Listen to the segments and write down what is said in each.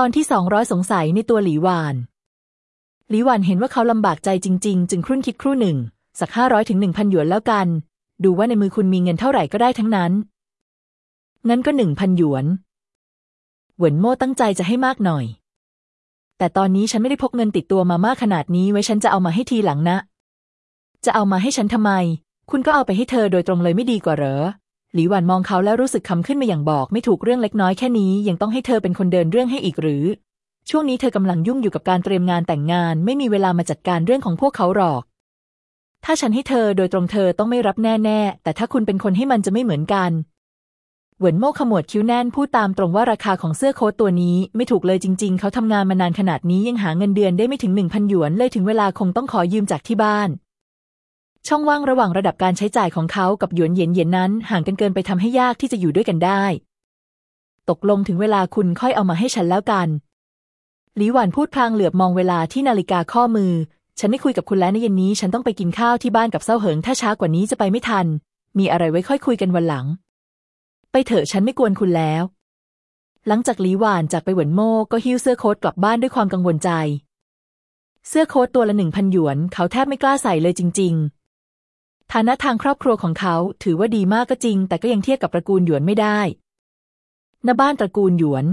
ตอนที่สองร้อยสงสัยในตัวหลีหวาน หลีหวานเห็นว่าเขาลำบากใจจริง ๆ จึงครุ่นคิดครู่หนึ่ง สักห้าร้อยถึงหนึ่งพันหยวนแล้วกัน ดูว่าในมือคุณมีเงินเท่าไหร่ก็ได้ทั้งนั้น งั้นก็หนึ่งพันหยวนเหวินโม่ตั้งใจจะให้มากหน่อย แต่ตอนนี้ฉันไม่ได้พกเงินติดตัวมามากขนาดนี้ไว้ฉันจะเอามาให้ทีหลังนะ จะเอามาให้ฉันทำไม คุณก็เอาไปให้เธอโดยตรงเลยไม่ดีกว่าเหรอ หลีหวันมองเขาแล้วรู้สึกคำขึ้นมาอย่างบอกไม่ถูกเรื่องเล็กน้อยแค่นี้ยังต้องให้เธอเป็นคนเดินเรื่องให้อีกหรือ ช่วงนี้เธอกำลังยุ่งอยู่กับการเตรียมงานแต่งงาน ไม่มีเวลามาจัดการเรื่องของพวกเขาหรอก ถ้าฉันให้เธอโดยตรงเธอต้องไม่รับแน่ๆ แต่ถ้าคุณเป็นคนให้มันจะไม่เหมือนกันเหวินโม่ขมวดคิ้วแน่นพูดตามตรงว่าราคาของเสื้อโค้ทตัวนี้ไม่ถูกเลยจริง ๆ เขาทำงานมานานขนาดนี้ยังหาเงินเดือนได้ไม่ถึงหนึ่งพันหยวนเลยถึงเวลาคงต้องขอยืมจากที่บ้าน ช่องว่างระหว่างระดับการใช้จ่ายของเขากับหยวนเย็นเย็นนั้น ห่างกันเกินไปทำให้ยากที่จะอยู่ด้วยกันได้ ตกลงถึงเวลาคุณค่อยเอามาให้ฉันแล้วกัน หลีหวานพูดพลางเหลือบมองเวลาที่นาฬิกาข้อมือ ฉันไม่คุยกับคุณแล้วในเย็นนี้ ฉันต้องไปกินข้าวที่บ้านกับเซาเหิง ถ้าช้ากว่านี้จะไปไม่ทัน มีอะไรไว้ค่อยคุยกันวันหลัง ไปเถอะฉันไม่กวนคุณแล้ว หลังจากหลีหวานจากไปเหวินโม่ก็หิ้วเสื้อโค้ทกลับบ้านด้วยความกังวลใจ เสื้อโค้ทตัวละหนึ่งพันหยวน เขาแทบไม่กล้าใส่เลยจริง ๆ ฐานะทางครอบครัวของเขาถือว่าดีมากก็จริง แต่ก็ยังเทียบกับตระกูลหยวนไม่ได้ณบ้านตระกูลหยวน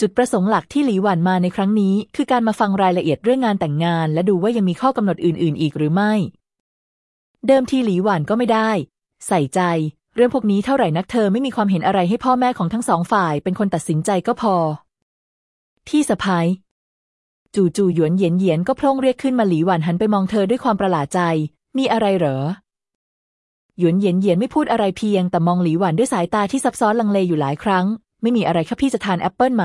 จุดประสงค์หลักที่หลีหวันมาในครั้งนี้ คือการมาฟังรายละเอียดเรื่องงานแต่งงาน และดูว่ายังมีข้อกำหนดอื่น ๆ อีกหรือไม่ เดิมทีหลีหวันก็ไม่ได้ ใส่ใจ เรื่องพวกนี้เท่าไหร่นักเธอไม่มีความเห็นอะไรให้พ่อแม่ของทั้งสองฝ่ายเป็นคนตัดสินใจก็พอที่สะพ้ายจู่ๆหยวนเหยียนเหยียนก็พร่งเรียกขึ้นมาหลีหวันหันไปมองเธอด้วยความประหลาดใจ มีอะไรเหรอ หยวนเยียนเยียนไม่พูดอะไรเพียง แต่มองหลีหวันด้วยสายตาที่ซับซ้อนลังเลอยู่หลายครั้ง ไม่มีอะไรครับพี่จะทานแอปเปิลไหม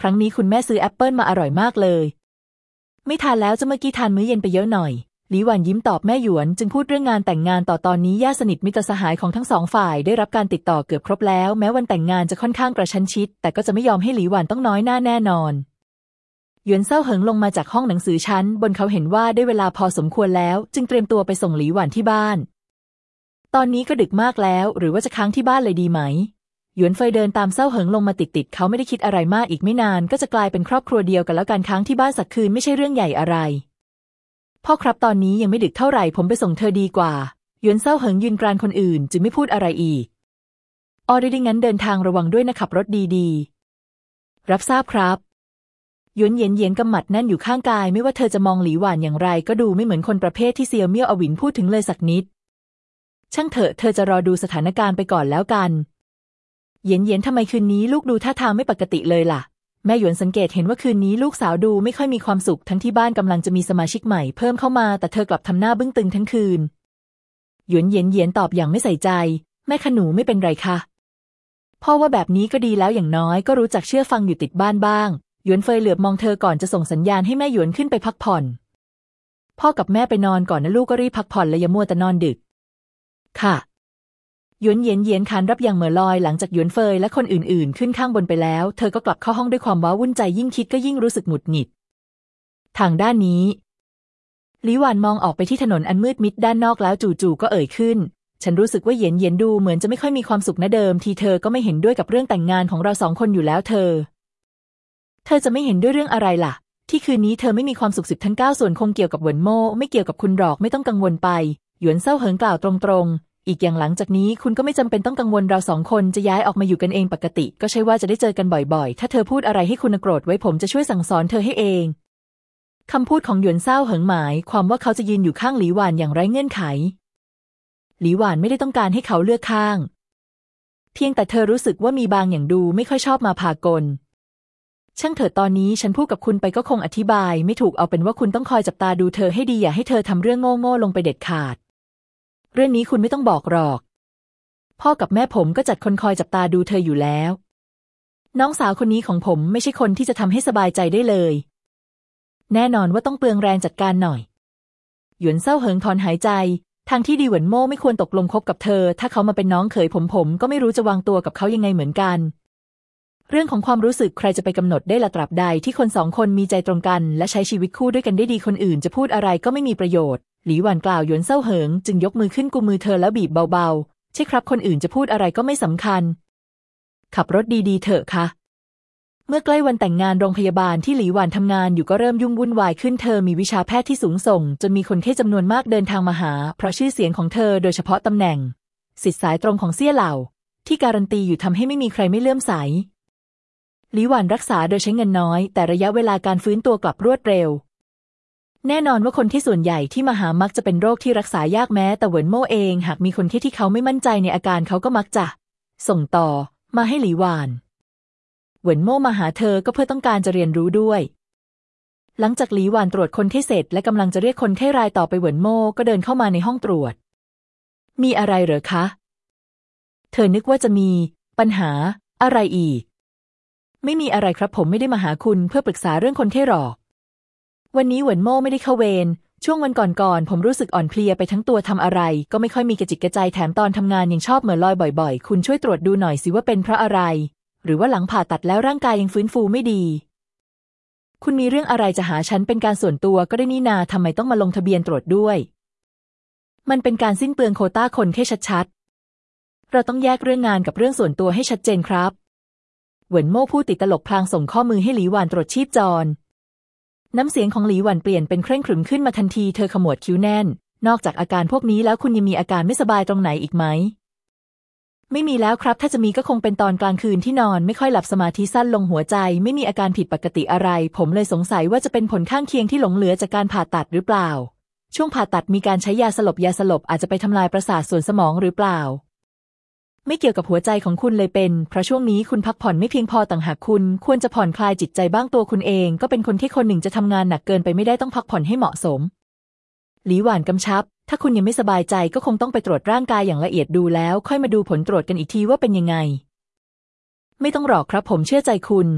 ครั้งนี้คุณแม่ซื้อแอปเปิลมาอร่อยมากเลย ไม่ทานแล้วจะเมื่อกี้ทานมื้อเย็นไปเยอะหน่อย หลีหวันยิ้มตอบแม่หยวน จึงพูดเรื่องงานแต่งงานต่อตอนนี้ญาติสนิทมิตรสหายของทั้งสองฝ่ายได้รับการติดต่อเกือบครบแล้ว แม้วันแต่งงานจะค่อนข้างกระชั้นชิด แต่ก็จะไม่ยอมให้หลีหวันต้องน้อยหน้าแน่นอน หยวนเซาเหิงลงมาจากห้องหนังสือชั้น บนเขาเห็นว่าได้เวลาพอสมควรแล้ว จึงเตรียมตัวไปส่งหลีหวันที่บ้าน ตอนนี้ก็ดึกมากแล้ว หรือว่าจะค้างที่บ้านเลยดีไหม หยวนเฟยเดินตามเซาเหิงลงมาติดๆเขาไม่ได้คิดอะไรมากอีกไม่นาน ก็จะกลายเป็นครอบครัวเดียวกันแล้วการค้างที่บ้านสักคืนไม่ใช่เรื่องใหญ่อะไร พ่อครับตอนนี้ยังไม่ดึกเท่าไหร่ผมไปส่งเธอดีกว่า หยวนเซาเหิงยืนกรานคนอื่น จึงไม่พูดอะไรอีกออได้ดังนั้นเดินทางระวังด้วยนะขับรถดีๆรับทราบครับ หยวนเย็นเย็นกำหมัดแน่นอยู่ข้างกาย ไม่ว่าเธอจะมองหลีหวานอย่างไร ก็ดูไม่เหมือนคนประเภทที่เซียวเมี่ยวอวินพูดถึงเลยสักนิด ช่างเถอะเธอจะรอดูสถานการณ์ไปก่อนแล้วกัน เย็นเย็นทำไมคืนนี้ลูกดูท่าทางไม่ปกติเลยล่ะ แม่หยวนสังเกตเห็นว่าคืนนี้ลูกสาวดูไม่ค่อยมีความสุขทั้งที่บ้านกำลังจะมีสมาชิกใหม่เพิ่มเข้ามา แต่เธอกลับทำหน้าบึ้งตึงทั้งคืน หยวนเย็นเย็นตอบอย่างไม่ใส่ใจ แม่ขนูไม่เป็นไรค่ะพ่อว่าแบบนี้ก็ดีแล้วอย่างน้อยก็รู้จักเชื่อฟังอยู่ติดบ้านบ้าง หยวนเฟยเหลือบมองเธอก่อนจะส่งสัญญาณให้แม่หยวนขึ้นไปพักผ่อน พ่อกับแม่ไปนอนก่อนนะลูกก็รีบพักผ่อนและอย่ามัวแต่นอนดึก ค่ะ หยวนเยียนเยียนคานรับอย่างเหม่อลอยหลังจากหยวนเฟยและคนอื่นๆ ขึ้นข้างบนไปแล้ว เธอก็กลับเข้าห้องด้วยความว้าวุ่นใจยิ่งคิดก็ยิ่งรู้สึกหงุดหงิด ทางด้านนี้ลิหวานมองออกไปที่ถนนอันมืดมิดด้านนอกแล้วจู่ๆก็เอ่ยขึ้น ฉันรู้สึกว่าเยียนเยียนดูเหมือนจะไม่ค่อยมีความสุขนะเดิมทีเธอก็ไม่เห็นด้วยกับเรื่องแต่งงานของเราสองคนอยู่แล้วเธอ เธอจะไม่เห็นด้วยเรื่องอะไรล่ะ ที่คืนนี้เธอไม่มีความสุขสิบทั้งเก้าส่วนคงเกี่ยวกับเหวินโม่ไม่เกี่ยวกับคุณหรอกไม่ต้องกังวลไป หยวนเซาเหิงกล่าวตรงๆ อีกอย่างหลังจากนี้คุณก็ไม่จำเป็นต้องกังวลเราสองคนจะย้ายออกมาอยู่กันเองปกติ ก็ใช่ว่าจะได้เจอกันบ่อยๆ ถ้าเธอพูดอะไรให้คุณโกรธไว้ผมจะช่วยสั่งสอนเธอให้เองคำพูดของหยวนเซาเหิงหมาย ความว่าเขาจะยืนอยู่ข้างหลีหวานอย่างไร้เงื่อนไข หลีหวานไม่ได้ต้องการให้เขาเลือกข้าง เพียงแต่เธอรู้สึกว่ามีบางอย่างดูไม่ค่อยชอบมาพากล ช่างเถิดตอนนี้ฉันพูดกับคุณไปก็คงอธิบาย ไม่ถูกเอาเป็นว่าคุณต้องคอยจับตาดูเธอให้ดีอย่าให้เธอทำเรื่องโง่ๆลงไปเด็ดขาด เรื่องนี้คุณไม่ต้องบอกหรอก พ่อกับแม่ผมก็จัดคนคอยจับตาดูเธออยู่แล้ว น้องสาวคนนี้ของผมไม่ใช่คนที่จะทำให้สบายใจได้เลย แน่นอนว่าต้องเปลืองแรงจัดการหน่อย หยวนเศร้าเหิงถอนหายใจ ทางที่ดีเหวินโม่ไม่ควรตกลงคบกับเธอ ถ้าเขามาเป็นน้องเขยผมผมก็ไม่รู้จะวางตัวกับเขายังไงเหมือนกัน เรื่องของความรู้สึกใครจะไปกำหนดได้ละตราบใดที่คนสองคนมีใจตรงกัน และใช้ชีวิตคู่ด้วยกันได้ดีคนอื่นจะพูดอะไรก็ไม่มีประโยชน์ หลีหวันกล่าวหยวนเศร้าเหิง จึงยกมือขึ้นกุมมือเธอแล้วบีบเบาๆ ใช่ครับคนอื่นจะพูดอะไรก็ไม่สำคัญ ขับรถดีๆ เถอะค่ะ เมื่อใกล้วันแต่งงานโรงพยาบาลที่หลีหวานทำงานอยู่ก็เริ่มยุ่งวุ่นวายขึ้นเธอมีวิชาแพทย์ที่สูงส่ง จนมีคนเท่จำนวนมากเดินทางมาหา เพราะชื่อเสียงของเธอโดยเฉพาะตำแหน่ง สิทธิสายตรงของเซี่ยเหล่า ที่การันตีอยู่ทำให้ไม่มีใครไม่เลื่อมใส หลีหวานรักษาโดยใช้เงินน้อย แต่ระยะเวลาการฟื้นตัวกลับรวดเร็ว แน่นอนว่าคนที่ส่วนใหญ่ที่มาหามักจะเป็นโรคที่รักษายากแม้ แต่เหวินโม่เอง หากมีคนที่ที่เขาไม่มั่นใจในอาการเขาก็มักจะ ส่งต่อ มาให้หลีหวานเหวินโม่มาหาเธอก็เพื่อต้องการจะเรียนรู้ด้วย หลังจากหลีหวานตรวจคนไข้เสร็จ และกำลังจะเรียกคนไข้รายต่อไปเหวินโม่ก็เดินเข้ามาในห้องตรวจ มีอะไรเหรอคะ เธอนึกว่าจะมี ปัญหา อะไรอีก ไม่มีอะไรครับผมไม่ได้มาหาคุณเพื่อปรึกษาเรื่องคนไข้หรอก วันนี้เหวินโม่ไม่ได้เข้าเวร ช่วงวันก่อนๆผมรู้สึกอ่อนเพลียไปทั้งตัวทำอะไร ก็ไม่ค่อยมีกระจิตกระใจแถมตอนทำงานยังชอบเหมือลอยบ่อย ๆ คุณช่วยตรวจดูหน่อยสิว่าเป็นเพราะอะไร หรือว่าหลังผ่าตัดแล้วร่างกายยังฟื้นฟูไม่ดี คุณมีเรื่องอะไรจะหาฉันเป็นการส่วนตัวก็ได้นี่นาทำไมต้องมาลงทะเบียนตรวจด้วย มันเป็นการสิ้นเปลืองโคต้าคนแค่ชัดๆ เราต้องแยกเรื่องงานกับเรื่องส่วนตัวให้ชัดเจนครับ เหวินโม่พูดติดตลกพลางส่งข้อมือให้หลีหวานตรวจชีพจร น้ำเสียงของหลีหวันเปลี่ยนเป็นเคร่งขรึมขึ้นมาทันทีเธอขมวดคิ้วแน่น นอกจากอาการพวกนี้แล้วคุณยังมีอาการไม่สบายตรงไหนอีกไหม ไม่มีแล้วครับ ถ้าจะมีก็คงเป็นตอนกลางคืนที่นอน ไม่ค่อยหลับสมาธิสั้นลงหัวใจ ไม่มีอาการผิดปกติอะไร ผมเลยสงสัยว่าจะเป็นผลข้างเคียงที่หลงเหลือจากการผ่าตัดหรือเปล่า ช่วงผ่าตัดมีการใช้ยาสลบยาสลบอาจจะไปทำลายประสาทส่วนสมองหรือเปล่า ไม่เกี่ยวกับหัวใจของคุณเลยเป็น เพราะช่วงนี้คุณพักผ่อนไม่เพียงพอต่างหากคุณ ควรจะผ่อนคลายจิตใจบ้างตัวคุณเอง ก็เป็นคนที่คนหนึ่งจะทำงานหนักเกินไปไม่ได้ต้องพักผ่อนให้เหมาะสม หลีหวานกำชับ ถ้าคุณยังไม่สบายใจก็คงต้องไปตรวจร่างกายอย่างละเอียดดูแล้ว ค่อยมาดูผลตรวจกันอีกทีว่าเป็นยังไง ไม่ต้องหรอกครับผมเชื่อใจคุณ